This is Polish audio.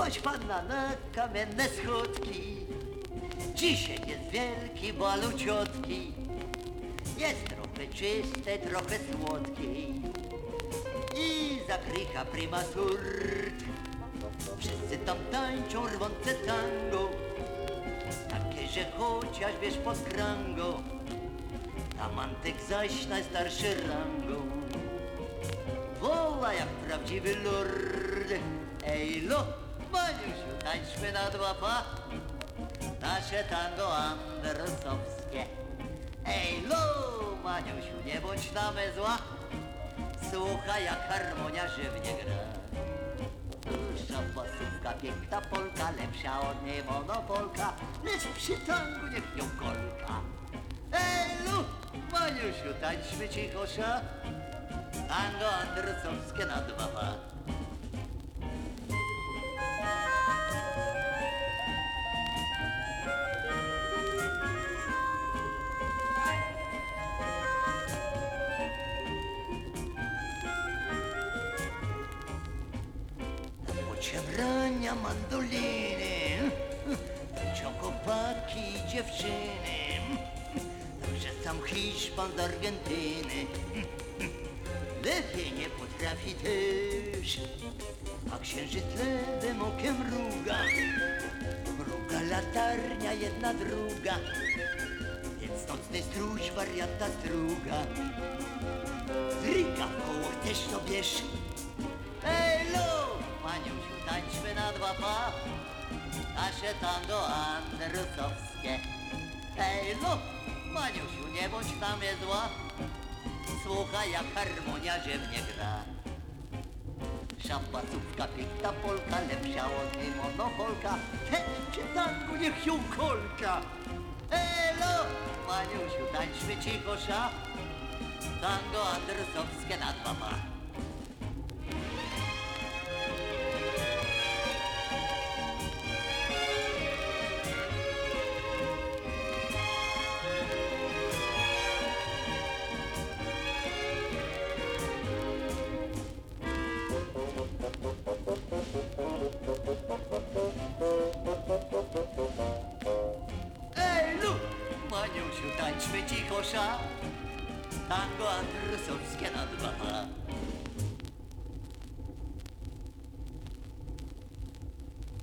Chodź panna na kamienne schodki. Dzisiaj jest wielki bal u ciotki. Jest trochę czyste, trochę słodkiej. I zakrycha prima surt. Wszyscy tam tańczą rwące tango. Takie, że chociaż wiesz pod krangą. Tamantek zaś najstarszy rangą. Woła jak prawdziwy lord. Ej, lo, Maniusiu, tańczmy na dwa pa. Nasze tango andersowskie. Ej, lo, Maniusiu, nie bądź na me zła. Słuchaj, jak harmonia żywnie gra. Dłuższa pasówka, piękna polka, lepsza od niej monopolka, lecz przy tangu niech ją kolka. Ej, lu, Maniusiu, tańczmy cichosza. Tango andersowskie na dwa pa. Ociebrania mandoliny. Tańczą chłopaki i dziewczyny. Także sam Hiszpan z Argentyny. Lepiej nie potrafi też. A księżyc lewym okiem mruga Mruga latarnia jedna druga. Więc nocny stróż wariata struga Zryga w koło też to bierz lo, Maniusiu, tańczmy na dwa pa Nasze tango andersowskie Ej, lo, Maniusiu, nie bądź mnie zła. Słuchaj, jak harmonia ziemnie gra. Szambacówka, piękna polka, lepsza od niej monopolka. Ten przy tangu niech ją kolka. Elo, Maniusiu, tańczmy cichosza Tango andersowskie na dwa pa Tańczmy cichosza Tango andersowskie na dwa